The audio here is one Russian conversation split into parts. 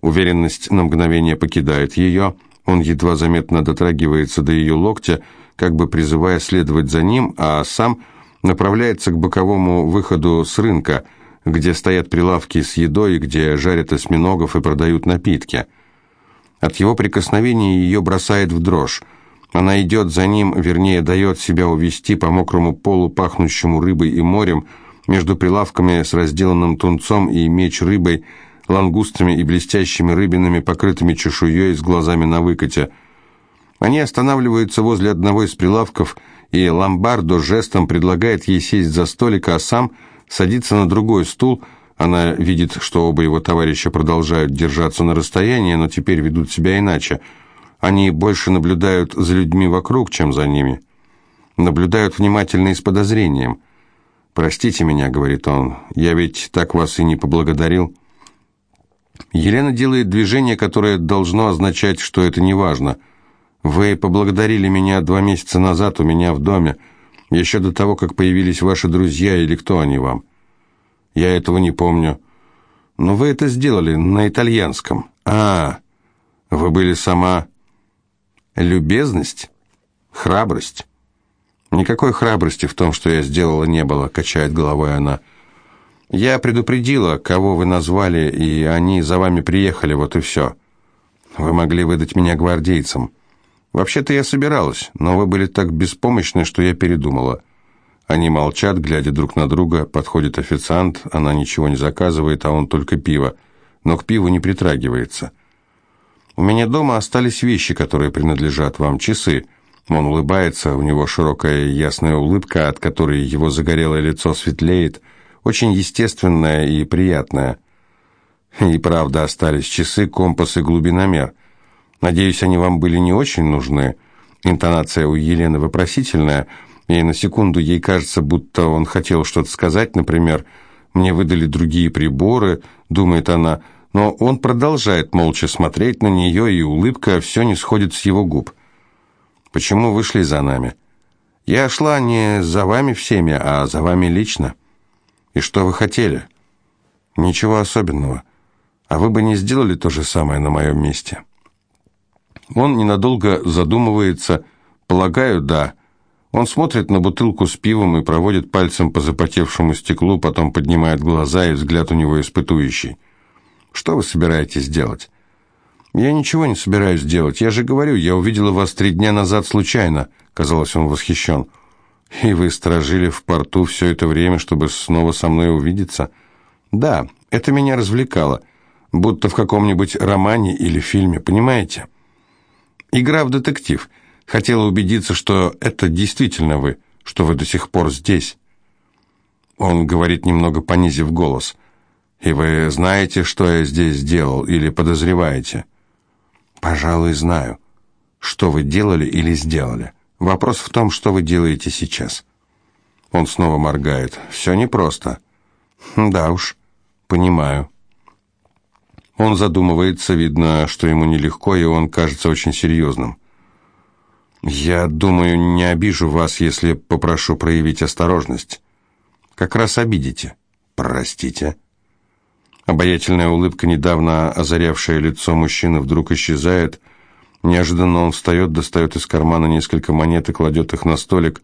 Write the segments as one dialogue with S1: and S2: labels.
S1: Уверенность на мгновение покидает ее, он едва заметно дотрагивается до ее локтя, как бы призывая следовать за ним, а сам направляется к боковому выходу с рынка, где стоят прилавки с едой, где жарят осьминогов и продают напитки. От его прикосновения ее бросает в дрожь. Она идет за ним, вернее, дает себя увести по мокрому полу, пахнущему рыбой и морем, между прилавками с разделанным тунцом и меч рыбой, лангустами и блестящими рыбинами, покрытыми чешуей с глазами на выкате – они останавливаются возле одного из прилавков, и Ломбардо жестом предлагает ей сесть за столик, а сам садится на другой стул. Она видит, что оба его товарища продолжают держаться на расстоянии, но теперь ведут себя иначе. Они больше наблюдают за людьми вокруг, чем за ними. Наблюдают внимательно и с подозрением. «Простите меня», — говорит он, — «я ведь так вас и не поблагодарил». Елена делает движение, которое должно означать, что это неважно — вы поблагодарили меня два месяца назад у меня в доме, еще до того, как появились ваши друзья или кто они вам. Я этого не помню. Но вы это сделали на итальянском. А, вы были сама любезность, храбрость. Никакой храбрости в том, что я сделала, не было, качает головой она. Я предупредила, кого вы назвали, и они за вами приехали, вот и все. Вы могли выдать меня гвардейцам. «Вообще-то я собиралась, но вы были так беспомощны, что я передумала». Они молчат, глядя друг на друга, подходит официант, она ничего не заказывает, а он только пиво, но к пиву не притрагивается. «У меня дома остались вещи, которые принадлежат вам, часы». Он улыбается, у него широкая ясная улыбка, от которой его загорелое лицо светлеет, очень естественная и приятная. И правда остались часы, компас и глубиномер. Надеюсь, они вам были не очень нужны. Интонация у Елены вопросительная, и на секунду ей кажется, будто он хотел что-то сказать, например, «Мне выдали другие приборы», думает она, но он продолжает молча смотреть на нее, и улыбка все не сходит с его губ. «Почему вышли за нами?» «Я шла не за вами всеми, а за вами лично». «И что вы хотели?» «Ничего особенного. А вы бы не сделали то же самое на моем месте?» Он ненадолго задумывается. Полагаю, да. Он смотрит на бутылку с пивом и проводит пальцем по запотевшему стеклу, потом поднимает глаза, и взгляд у него испытующий. «Что вы собираетесь делать?» «Я ничего не собираюсь делать. Я же говорю, я увидела вас три дня назад случайно», — казалось, он восхищен. «И вы сторожили в порту все это время, чтобы снова со мной увидеться?» «Да, это меня развлекало, будто в каком-нибудь романе или фильме, понимаете?» Игра в детектив. Хотела убедиться, что это действительно вы, что вы до сих пор здесь. Он говорит, немного понизив голос. И вы знаете, что я здесь сделал, или подозреваете? Пожалуй, знаю. Что вы делали или сделали? Вопрос в том, что вы делаете сейчас. Он снова моргает. Все непросто. Да уж, понимаю. Он задумывается, видно, что ему нелегко, и он кажется очень серьезным. «Я думаю, не обижу вас, если попрошу проявить осторожность. Как раз обидите. Простите». Обаятельная улыбка, недавно озарявшая лицо мужчины, вдруг исчезает. Неожиданно он встает, достает из кармана несколько монет и кладет их на столик.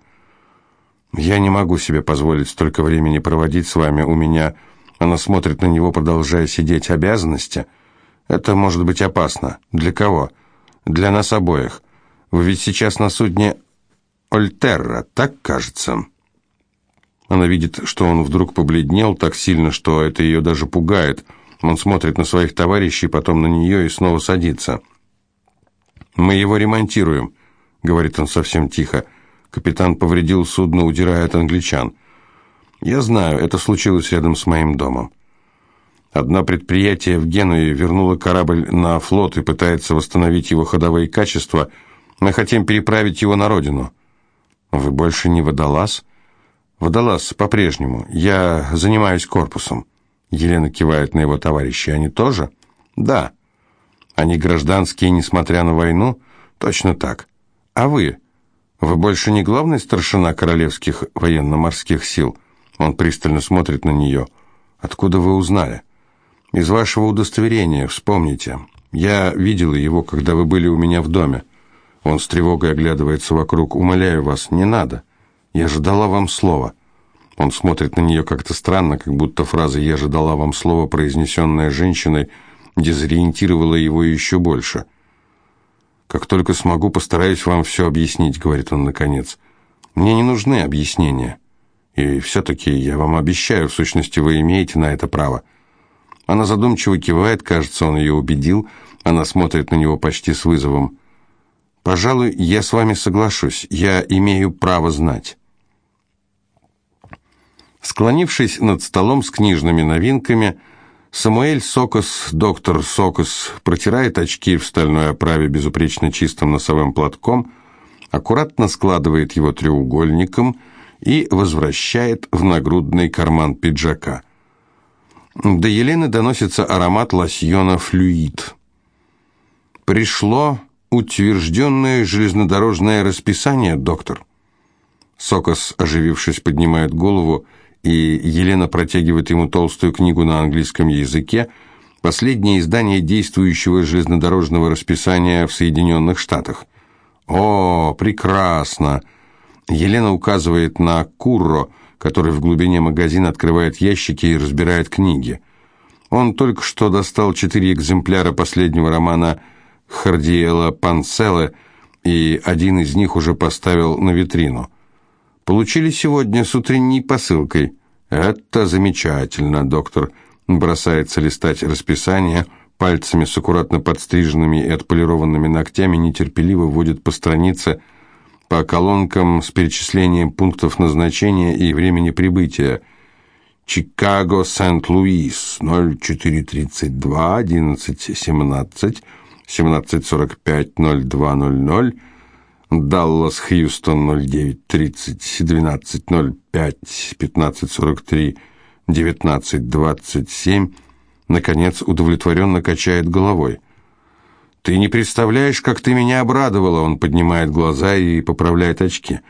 S1: «Я не могу себе позволить столько времени проводить с вами. У меня она смотрит на него, продолжая сидеть. Обязанности? Это может быть опасно. Для кого? Для нас обоих. Вы ведь сейчас на судне Ольтерра, так кажется?» Она видит, что он вдруг побледнел так сильно, что это ее даже пугает. Он смотрит на своих товарищей, потом на нее и снова садится. «Мы его ремонтируем», — говорит он совсем тихо. Капитан повредил судно, удирая от англичан. Я знаю, это случилось рядом с моим домом. Одно предприятие в Генуе вернуло корабль на флот и пытается восстановить его ходовые качества. Мы хотим переправить его на родину. Вы больше не водолаз? Водолаз по-прежнему. Я занимаюсь корпусом. Елена кивает на его товарищей. Они тоже? Да. Они гражданские, несмотря на войну? Точно так. А вы? Вы больше не главный старшина королевских военно-морских сил? Он пристально смотрит на нее. «Откуда вы узнали?» Из вашего удостоверения, вспомните. Я видела его, когда вы были у меня в доме. Он с тревогой оглядывается вокруг. Умоляю вас, не надо. Я же дала вам слово. Он смотрит на нее как-то странно, как будто фраза «я же дала вам слово», произнесенная женщиной, дезориентировала его еще больше. «Как только смогу, постараюсь вам все объяснить», — говорит он наконец. «Мне не нужны объяснения. И все-таки я вам обещаю, в сущности, вы имеете на это право». Она задумчиво кивает, кажется, он ее убедил. Она смотрит на него почти с вызовом. «Пожалуй, я с вами соглашусь. Я имею право знать». Склонившись над столом с книжными новинками, Самуэль Сокос, доктор Сокос, протирает очки в стальной оправе безупречно чистым носовым платком, аккуратно складывает его треугольником и возвращает в нагрудный карман пиджака. До Елены доносится аромат лосьона «Флюид». «Пришло утвержденное железнодорожное расписание, доктор». Сокос, оживившись, поднимает голову, Елена протягивает ему толстую книгу на английском языке, последнее издание действующего железнодорожного расписания в Соединенных Штатах. «О, прекрасно!» Елена указывает на Курро, который в глубине магазина открывает ящики и разбирает книги. Он только что достал четыре экземпляра последнего романа Хардиэла Панцелле, и один из них уже поставил на витрину. Получили сегодня с утренней посылкой. Это замечательно, доктор. Бросается листать расписание, пальцами с аккуратно подстриженными и отполированными ногтями нетерпеливо водит по странице – по колонкам с перечислением пунктов назначения и времени прибытия. Чикаго, Сент-Луис, 0432, 1117, 1745, 0200, Даллас, Хьюстон, 0930, 1205, 1543, 1927, наконец удовлетворенно качает головой. «Ты не представляешь, как ты меня обрадовала!» Он поднимает глаза и поправляет очки.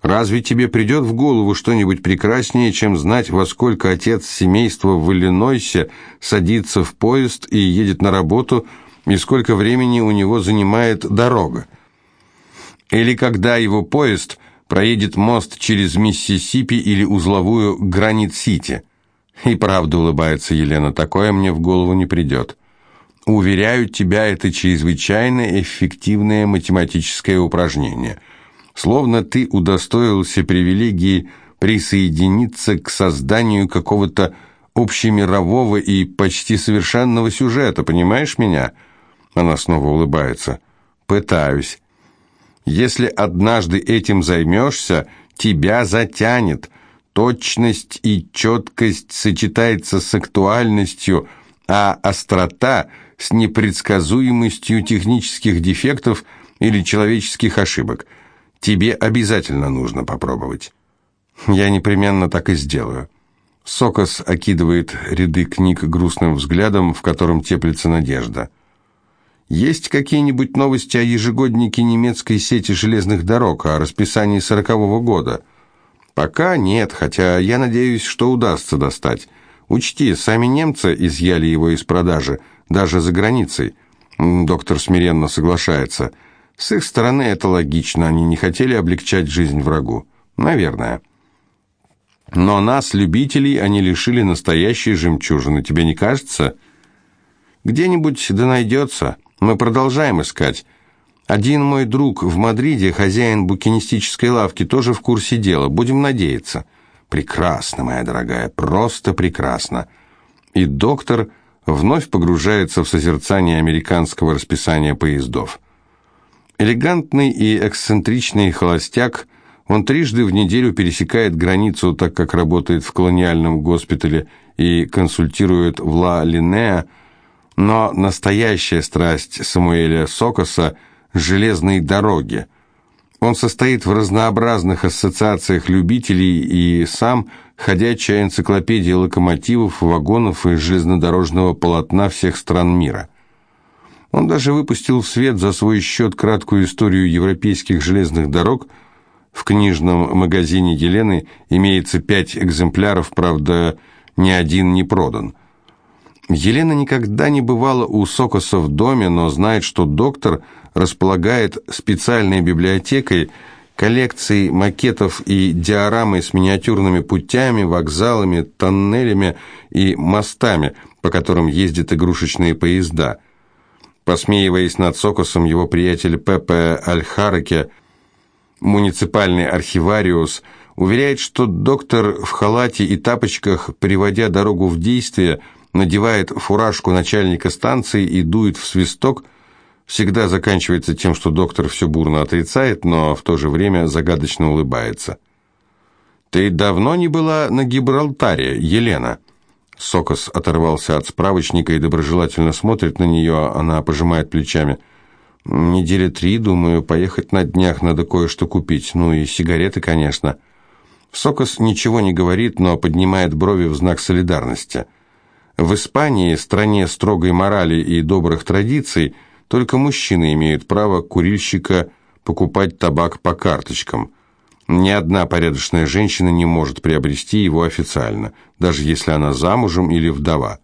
S1: «Разве тебе придет в голову что-нибудь прекраснее, чем знать, во сколько отец семейства в Иллинойсе садится в поезд и едет на работу, и сколько времени у него занимает дорога? Или когда его поезд проедет мост через Миссисипи или узловую Гранит-Сити?» И правда улыбается Елена, такое мне в голову не придет. Уверяю тебя, это чрезвычайно эффективное математическое упражнение. Словно ты удостоился привилегии присоединиться к созданию какого-то общемирового и почти совершенного сюжета, понимаешь меня? Она снова улыбается. Пытаюсь. Если однажды этим займешься, тебя затянет. Точность и четкость сочетается с актуальностью, а острота – с непредсказуемостью технических дефектов или человеческих ошибок. Тебе обязательно нужно попробовать. Я непременно так и сделаю. Сокос окидывает ряды книг грустным взглядом, в котором теплится надежда. Есть какие-нибудь новости о ежегоднике немецкой сети железных дорог, о расписании сорокового года? Пока нет, хотя я надеюсь, что удастся достать. Учти, сами немцы изъяли его из продажи – даже за границей. Доктор смиренно соглашается. С их стороны это логично, они не хотели облегчать жизнь врагу. Наверное. Но нас, любителей, они лишили настоящей жемчужины, тебе не кажется? Где-нибудь да найдется. Мы продолжаем искать. Один мой друг в Мадриде, хозяин букинистической лавки, тоже в курсе дела. Будем надеяться. Прекрасно, моя дорогая, просто прекрасно. И доктор вновь погружается в созерцание американского расписания поездов. Элегантный и эксцентричный холостяк, он трижды в неделю пересекает границу, так как работает в колониальном госпитале и консультирует в Ла-Линеа, но настоящая страсть Самуэля Сокоса – железные дороги – он состоит в разнообразных ассоциациях любителей и сам ходячая энциклопедия локомотивов, вагонов и железнодорожного полотна всех стран мира. Он даже выпустил в свет за свой счет краткую историю европейских железных дорог. В книжном магазине Елены имеется пять экземпляров, правда, ни один не продан. Елена никогда не бывала у Сокоса в доме, но знает, что доктор располагает специальной библиотекой, коллекцией макетов и диорамой с миниатюрными путями, вокзалами, тоннелями и мостами, по которым ездят игрушечные поезда. Посмеиваясь над Сокосом, его приятель Пепе Альхараке, муниципальный архивариус, уверяет, что доктор в халате и тапочках, приводя дорогу в действие, надевает фуражку начальника станции и дует в свисток, всегда заканчивается тем, что доктор все бурно отрицает, но в то же время загадочно улыбается. «Ты давно не была на Гибралтаре, Елена?» Сокос оторвался от справочника и доброжелательно смотрит на нее, она пожимает плечами. «Недели три, думаю, поехать на днях, надо кое-что купить, ну и сигареты, конечно». Сокос ничего не говорит, но поднимает брови в знак солидарности. В Испании, стране строгой морали и добрых традиций, только мужчины имеют право курильщика покупать табак по карточкам. Ни одна порядочная женщина не может приобрести его официально, даже если она замужем или вдова.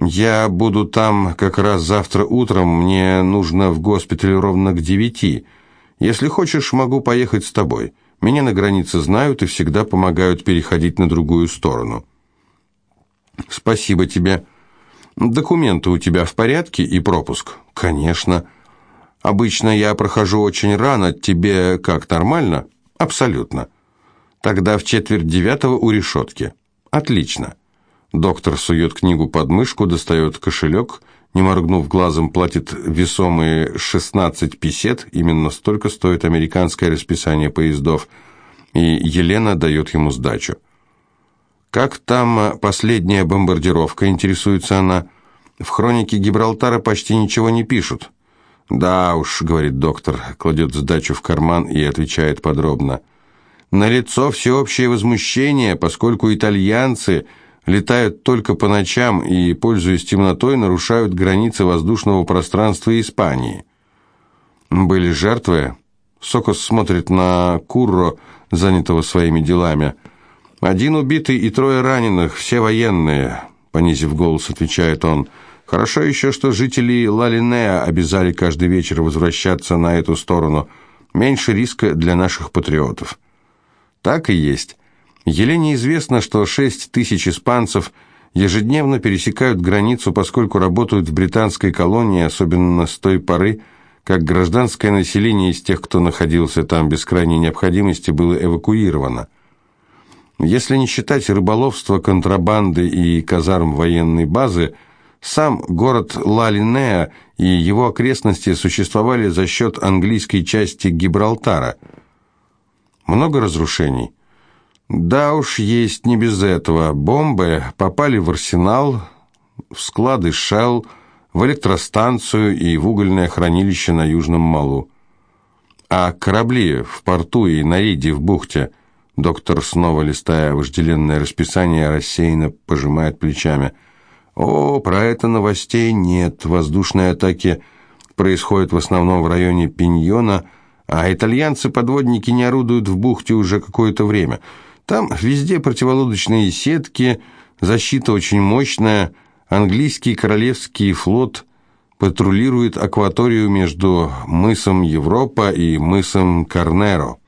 S1: «Я буду там как раз завтра утром, мне нужно в госпиталь ровно к девяти. Если хочешь, могу поехать с тобой. Меня на границе знают и всегда помогают переходить на другую сторону». «Спасибо тебе. Документы у тебя в порядке и пропуск?» «Конечно. Обычно я прохожу очень рано. Тебе как, нормально?» «Абсолютно. Тогда в четверть девятого у решетки». «Отлично». Доктор сует книгу под мышку, достает кошелек, не моргнув глазом, платит весомые 16 песет, именно столько стоит американское расписание поездов, и Елена дает ему сдачу. «Как там э, последняя бомбардировка?» – интересуется она. «В хронике Гибралтара почти ничего не пишут». «Да уж», – говорит доктор, кладет сдачу в карман и отвечает подробно. «Налицо всеобщее возмущение, поскольку итальянцы летают только по ночам и, пользуясь темнотой, нарушают границы воздушного пространства Испании». «Были жертвы?» Сокос смотрит на Курро, занятого своими делами – «Один убитый и трое раненых, все военные», — понизив голос, отвечает он. «Хорошо еще, что жители Лалинея обязали каждый вечер возвращаться на эту сторону. Меньше риска для наших патриотов». Так и есть. Елене известно, что шесть тысяч испанцев ежедневно пересекают границу, поскольку работают в британской колонии, особенно с той поры, как гражданское население из тех, кто находился там без крайней необходимости, было эвакуировано. Если не считать рыболовства, контрабанды и казарм военной базы, сам город Ла-Линеа и его окрестности существовали за счет английской части Гибралтара. Много разрушений? Да уж, есть не без этого. Бомбы попали в арсенал, в склады Shell, в электростанцию и в угольное хранилище на Южном Малу. А корабли в порту и на рейде в бухте – Доктор, снова листая вожделенное расписание, рассеянно пожимает плечами. «О, про это новостей нет. Воздушные атаки происходят в основном в районе Пиньона, а итальянцы-подводники не орудуют в бухте уже какое-то время. Там везде противолодочные сетки, защита очень мощная, английский королевский флот патрулирует акваторию между мысом Европа и мысом Карнеро».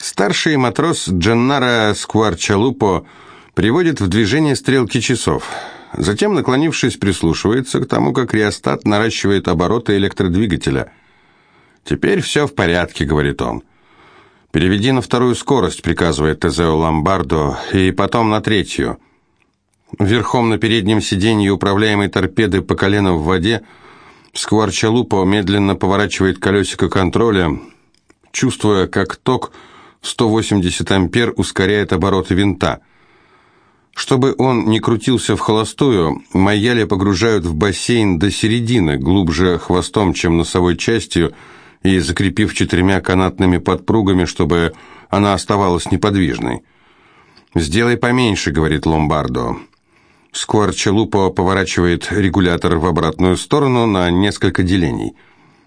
S1: Старший матрос Дженнаро Скварчалупо приводит в движение стрелки часов. Затем, наклонившись, прислушивается к тому, как реостат наращивает обороты электродвигателя. «Теперь все в порядке», — говорит он. «Переведи на вторую скорость», — приказывает Тезео Ломбардо, «и потом на третью». Верхом на переднем сиденье управляемой торпеды по колено в воде Скварчалупо медленно поворачивает колесико контроля, чувствуя, как ток — 180 ампер ускоряет обороты винта. Чтобы он не крутился в холостую, Майяли погружают в бассейн до середины, глубже хвостом, чем носовой частью, и закрепив четырьмя канатными подпругами, чтобы она оставалась неподвижной. «Сделай поменьше», — говорит Ломбардо. Скварчелупо поворачивает регулятор в обратную сторону на несколько делений.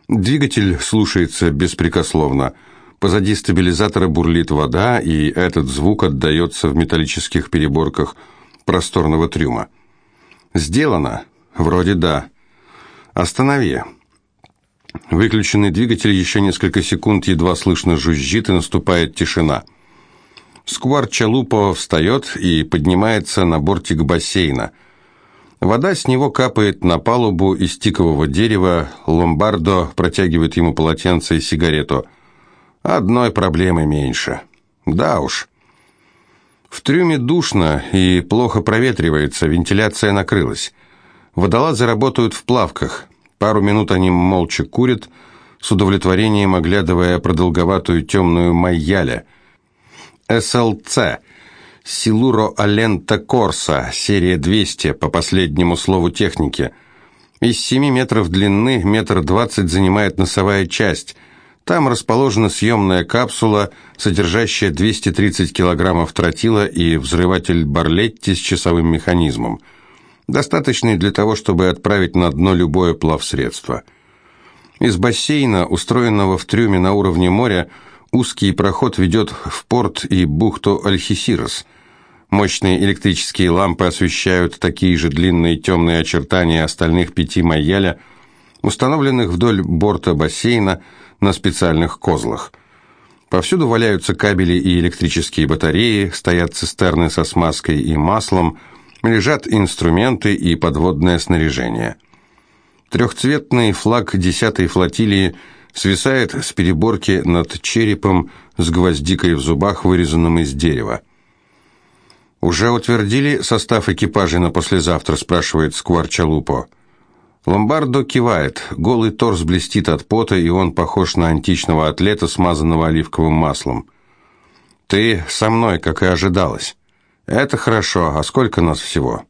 S1: Двигатель слушается беспрекословно — Позади стабилизатора бурлит вода, и этот звук отдается в металлических переборках просторного трюма. «Сделано?» «Вроде да». «Останови». Выключенный двигатель еще несколько секунд едва слышно жужжит, и наступает тишина. Сквар Чалупо встает и поднимается на бортик бассейна. Вода с него капает на палубу из тикового дерева, Ломбардо протягивает ему полотенце и сигарету. Одной проблемы меньше. Да уж. В трюме душно и плохо проветривается, вентиляция накрылась. Водолазы работают в плавках. Пару минут они молча курят, с удовлетворением оглядывая продолговатую темную майяля. СЛЦ Силуро Алента Корса, серия 200, по последнему слову техники. Из 7 метров длины метр двадцать занимает носовая часть. Там расположена съемная капсула, содержащая 230 килограммов тротила и взрыватель Барлетти с часовым механизмом – достаточный для того, чтобы отправить на дно любое плавсредство. Из бассейна, устроенного в трюме на уровне моря, узкий проход ведет в порт и бухту Альхисирос. Мощные электрические лампы освещают такие же длинные темные очертания остальных пяти майяля, установленных вдоль борта бассейна на специальных козлах. Повсюду валяются кабели и электрические батареи, стоят цистерны со смазкой и маслом – лежат инструменты и подводное снаряжение. Трехцветный флаг 10-й флотилии свисает с переборки над черепом с гвоздикой в зубах, вырезанным из дерева. «Уже утвердили состав экипажей на послезавтра?» – спрашивает Скварчалупо. Ломбардо кивает, голый торс блестит от пота, и он похож на античного атлета, смазанного оливковым маслом. «Ты со мной, как и ожидалось». «Это хорошо. А сколько нас всего?»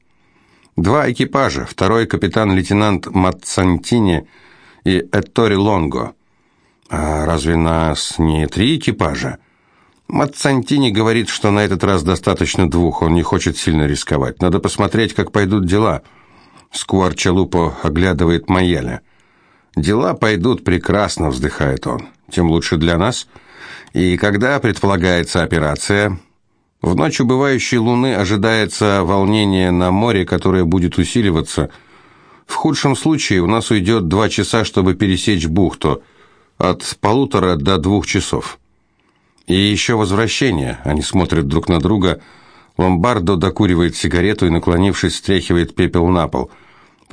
S1: «Два экипажа. Второй капитан-лейтенант Мацантини и Эттори Лонго». «А разве нас не три экипажа?» Мацантини говорит, что на этот раз достаточно двух, он не хочет сильно рисковать. Надо посмотреть, как пойдут дела. Скуар Чалупо оглядывает Майяля. «Дела пойдут прекрасно», — вздыхает он. «Тем лучше для нас. И когда предполагается операция?» В ночь убывающей луны ожидается волнение на море, которое будет усиливаться. В худшем случае у нас уйдет два часа, чтобы пересечь бухту. От полутора до двух часов. И еще возвращение. Они смотрят друг на друга. Ломбардо докуривает сигарету и, наклонившись, стряхивает пепел на пол.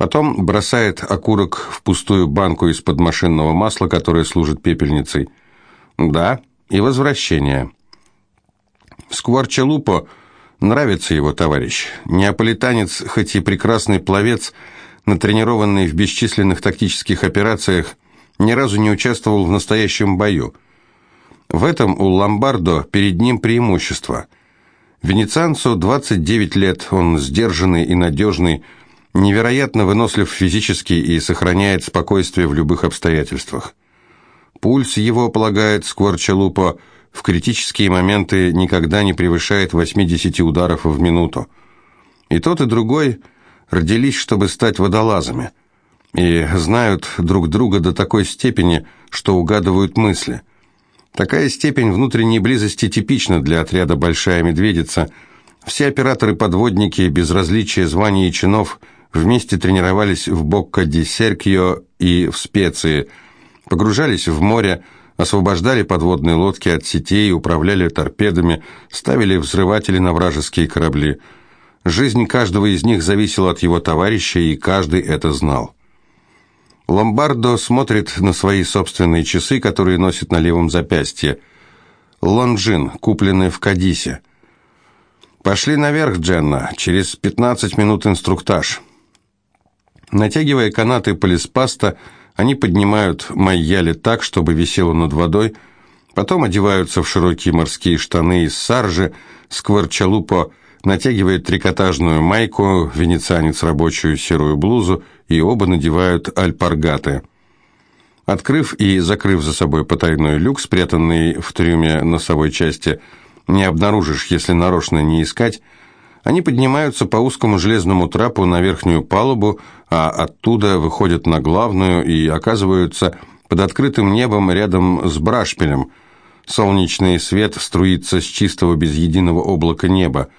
S1: Потом бросает окурок в пустую банку из-под машинного масла, которая служит пепельницей. Да, и возвращение. Скварчалупо нравится его товарищ. Неаполитанец, хоть и прекрасный пловец, натренированный в бесчисленных тактических операциях, ни разу не участвовал в настоящем бою. В этом у Ломбардо перед ним преимущество. Венецианцу 29 лет, он сдержанный и надежный, невероятно вынослив физически и сохраняет спокойствие в любых обстоятельствах. Пульс его, полагает Скворчалупо, в критические моменты никогда не превышает 80 ударов в минуту. И тот, и другой родились, чтобы стать водолазами, и знают друг друга до такой степени, что угадывают мысли. Такая степень внутренней близости типична для отряда «Большая медведица». Все операторы-подводники, без различия званий и чинов, вместе тренировались в Бокко-ди-Серкио и в Специи, погружались в море, освобождали подводные лодки от сетей, управляли торпедами, ставили взрыватели на вражеские корабли. Жизнь каждого из них зависела от его товарища, и каждый это знал. Ломбардо смотрит на свои собственные часы, которые носит на левом запястье. Лонжин, купленный в Кадисе. «Пошли наверх, Дженна. Через 15 минут инструктаж». Натягивая канаты полиспаста, они поднимают майяли так, чтобы висело над водой, потом одеваются в широкие морские штаны из саржи, скворчалупо натягивает трикотажную майку, венецианец рабочую серую блузу, и оба надевают альпаргаты. Открыв и закрыв за собой потайной люк, спрятанный в трюме носовой части, не обнаружишь, если нарочно не искать, они поднимаются по узкому железному трапу на верхнюю палубу, а оттуда выходят на главную и оказываются под открытым небом рядом с брашпилем. Солнечный свет струится с чистого без единого облака неба.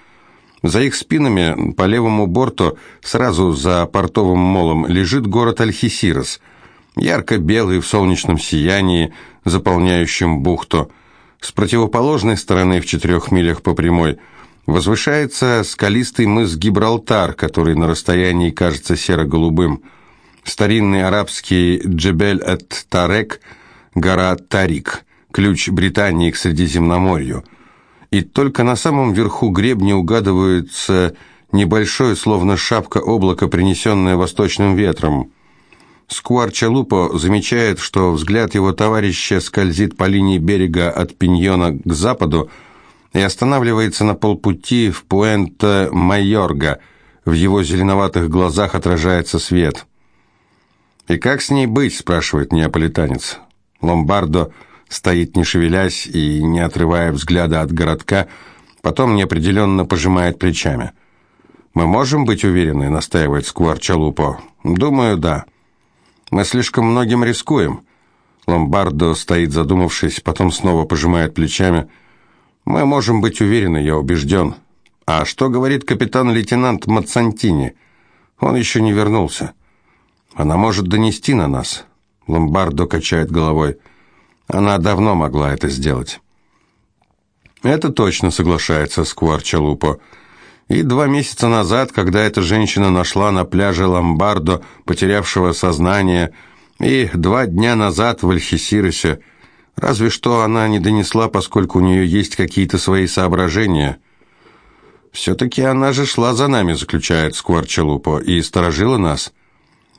S1: За их спинами по левому борту, сразу за портовым молом, лежит город Альхисирос, ярко-белый в солнечном сиянии, заполняющем бухту. С противоположной стороны, в четырех милях по прямой, возвышается скалистый мыс Гибралтар, который на расстоянии кажется серо-голубым. Старинный арабский Джебель-эт-Тарек, гора Тарик, ключ Британии к Средиземноморью – и только на самом верху гребня угадывается небольшое, словно шапка облака, принесенное восточным ветром. Скуар Чалупо замечает, что взгляд его товарища скользит по линии берега от Пиньона к западу и останавливается на полпути в Пуэнто-Майорга. В его зеленоватых глазах отражается свет. «И как с ней быть?» – спрашивает неаполитанец. Ломбардо – стоит не шевелясь и не отрывая взгляда от городка, потом неопределенно пожимает плечами. «Мы можем быть уверены?» – настаивает Сквар Чалупо. «Думаю, да. Мы слишком многим рискуем». Ломбардо стоит задумавшись, потом снова пожимает плечами. «Мы можем быть уверены, я убежден». «А что говорит капитан-лейтенант Мацантини? Он еще не вернулся. Она может донести на нас». Ломбардо качает головой. Она давно могла это сделать. Это точно соглашается Сквар Чалупо. И два месяца назад, когда эта женщина нашла на пляже Ломбардо, потерявшего сознание, и два дня назад в Альхисиросе, разве что она не донесла, поскольку у нее есть какие-то свои соображения. «Все-таки она же шла за нами», — заключает Сквар Чалупо, — «и сторожила нас».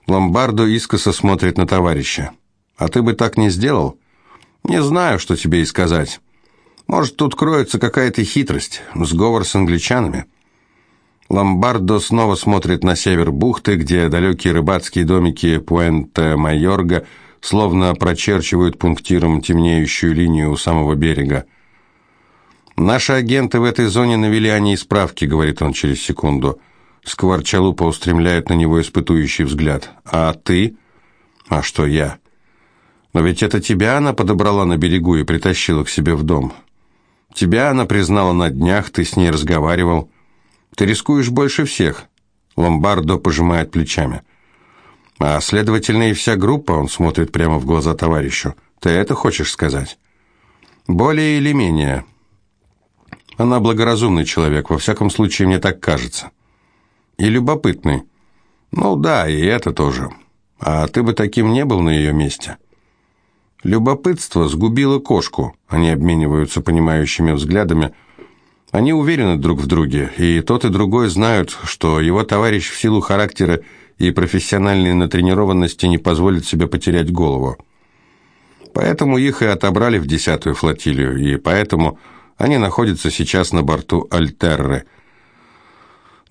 S1: Ломбардо искоса смотрит на товарища. «А ты бы так не сделал?» Не знаю, что тебе и сказать. Может, тут кроется какая-то хитрость, сговор с англичанами. Ломбардо снова смотрит на север бухты, где далекие рыбацкие домики Пуэнте-Майорга словно прочерчивают пунктиром темнеющую линию у самого берега. «Наши агенты в этой зоне навели о ней справки», — говорит он через секунду. Скворчалупа устремляет на него испытующий взгляд. «А ты?» «А что я?» Но ведь это тебя она подобрала на берегу и притащила к себе в дом. Тебя она признала на днях, ты с ней разговаривал. Ты рискуешь больше всех. Ломбардо пожимает плечами. А следовательно и вся группа, он смотрит прямо в глаза товарищу. Ты это хочешь сказать? Более или менее. Она благоразумный человек, во всяком случае, мне так кажется. И любопытный. Ну да, и это тоже. А ты бы таким не был на ее месте. Любопытство сгубило кошку. Они обмениваются понимающими взглядами. Они уверены друг в друге, и тот и другой знают, что его товарищ в силу характера и профессиональной натренированности не позволит себе потерять голову. Поэтому их и отобрали в десятую флотилию, и поэтому они находятся сейчас на борту Альтерры –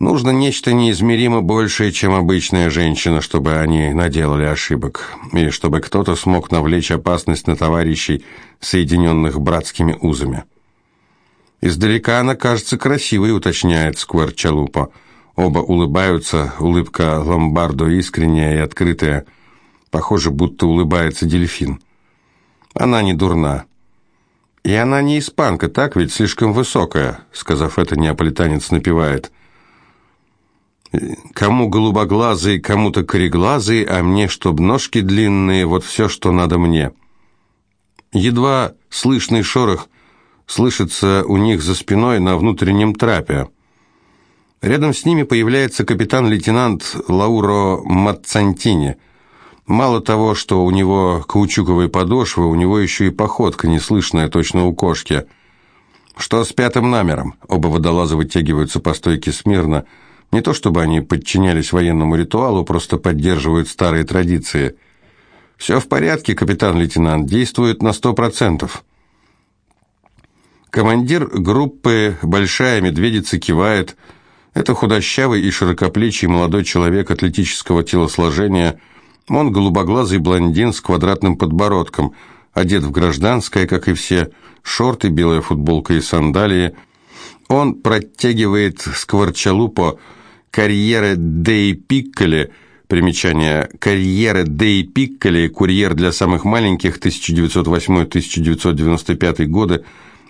S1: Нужно нечто неизмеримо большее, чем обычная женщина, чтобы они наделали ошибок, и чтобы кто-то смог навлечь опасность на товарищей, соединенных братскими узами. Издалека она кажется красивой, уточняет Сквер Чалупа. Оба улыбаются, улыбка Ломбардо искренняя и открытая. Похоже, будто улыбается дельфин. Она не дурна. И она не испанка, так ведь слишком высокая, сказав это, неаполитанец напевает – Кому голубоглазый, кому-то кореглазый, а мне, чтоб ножки длинные, вот все, что надо мне. Едва слышный шорох слышится у них за спиной на внутреннем трапе. Рядом с ними появляется капитан-лейтенант Лауро Мацантини. Мало того, что у него каучуковые подошвы, у него еще и походка неслышная, точно у кошки. «Что с пятым номером?» Оба водолаза вытягиваются по стойке смирно – не то чтобы они подчинялись военному ритуалу, просто поддерживают старые традиции. «Все в порядке, капитан-лейтенант, действует на сто процентов». Командир группы «Большая медведица» кивает. Это худощавый и широкоплечий молодой человек атлетического телосложения. Он голубоглазый блондин с квадратным подбородком, одет в гражданское, как и все, шорты, белая футболка и сандалии. Он протягивает скворчалупо, Карьера Дей Пикколи, примечание, Карьера Дей Пикколи, курьер для самых маленьких, 1908-1995 годы,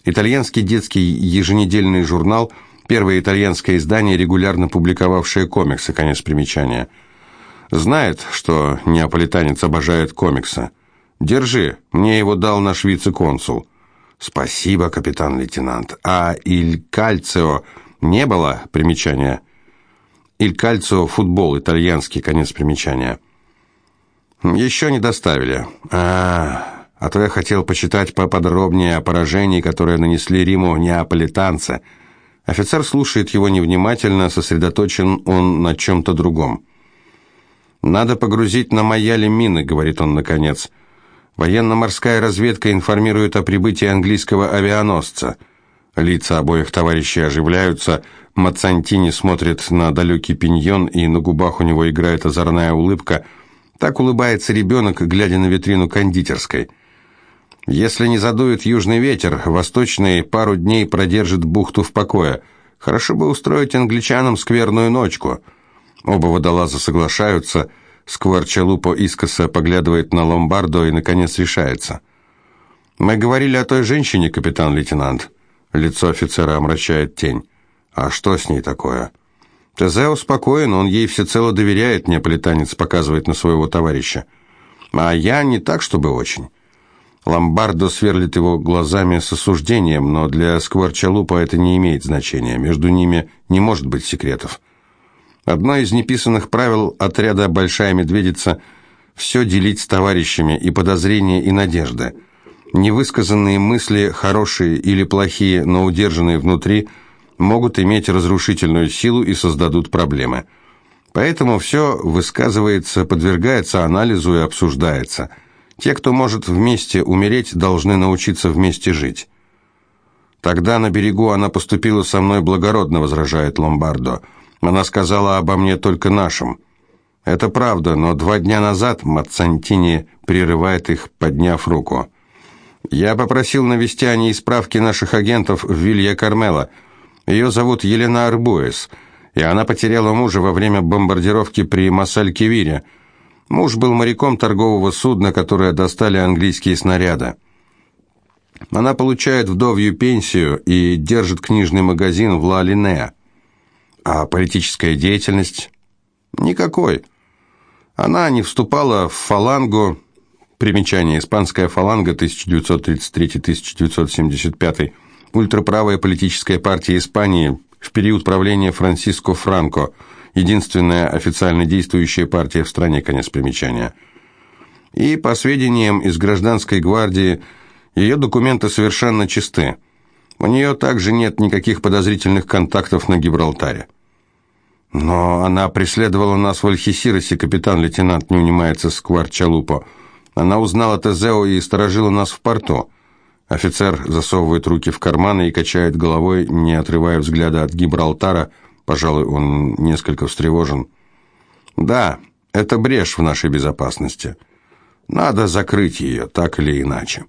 S1: итальянский детский еженедельный журнал, Первое итальянское издание, регулярно публиковавшее комиксы, конец примечания. Знает, что неаполитанец обожает комиксы. Держи, мне его дал наш вице-консул. Спасибо, капитан-лейтенант. А Иль Кальцио не было примечания? Иль Кальцио футбол, итальянский, конец примечания. Еще не доставили. А, а то я хотел почитать поподробнее о поражении, которое нанесли Риму неаполитанцы. Офицер слушает его невнимательно, сосредоточен он на чем-то другом. «Надо погрузить на Майяле мины», — говорит он наконец. «Военно-морская разведка информирует о прибытии английского авианосца». Лица обоих товарищей оживляются, Мацантини смотрит на далекий пиньон, и на губах у него играет озорная улыбка — так улыбается ребенок, глядя на витрину кондитерской. Если не задует южный ветер, восточный пару дней продержит бухту в покое. Хорошо бы устроить англичанам скверную ночку. Оба водолаза соглашаются. Скворчалупо искоса поглядывает на Ломбардо и, наконец, решается. «Мы говорили о той женщине, капитан-лейтенант». Лицо офицера омрачает тень. «А что с ней такое?» Тезео спокоен, он ей всецело доверяет, неаполитанец показывает на своего товарища. А я не так, чтобы очень. Ломбардо сверлит его глазами с осуждением, но для Скворчалупа это не имеет значения. Между ними не может быть секретов. Одно из неписанных правил отряда «Большая медведица» – все делить с товарищами и подозрения, и надежды. Невысказанные мысли, хорошие или плохие, но удержанные внутри – могут иметь разрушительную силу и создадут проблемы. Поэтому все высказывается, подвергается анализу и обсуждается. Те, кто может вместе умереть, должны научиться вместе жить. Тогда на берегу она поступила со мной благородно, возражает Ломбардо. Она сказала обо мне только нашим. Это правда, но два дня назад Мацантини прерывает их, подняв руку. Я попросил навести о ней справки наших агентов в Вилья Кармела – ее зовут Елена Арбуэс, и она потеряла мужа во время бомбардировки при Масаль-Кивире. Муж был моряком торгового судна, которое достали английские снаряды. Она получает вдовью пенсию и держит книжный магазин в Ла-Линеа. А политическая деятельность? Никакой. Она не вступала в фалангу, примечание, испанская фаланга 1933-1975 ультраправая политическая партия Испании в период правления Франсиско Франко, единственная официально действующая партия в стране, конец примечания. И, по сведениям из гражданской гвардии, ее документы совершенно чисты. У нее также нет никаких подозрительных контактов на Гибралтаре. Но она преследовала нас в Альхисиросе, капитан-лейтенант не унимается Сквар Чалупо. Она узнала Тезео и сторожила нас в порту. Офицер засовывает руки в карманы и качает головой, не отрывая взгляда от Гибралтара. Пожалуй, он несколько встревожен. «Да, это брешь в нашей безопасности. Надо закрыть ее, так или иначе».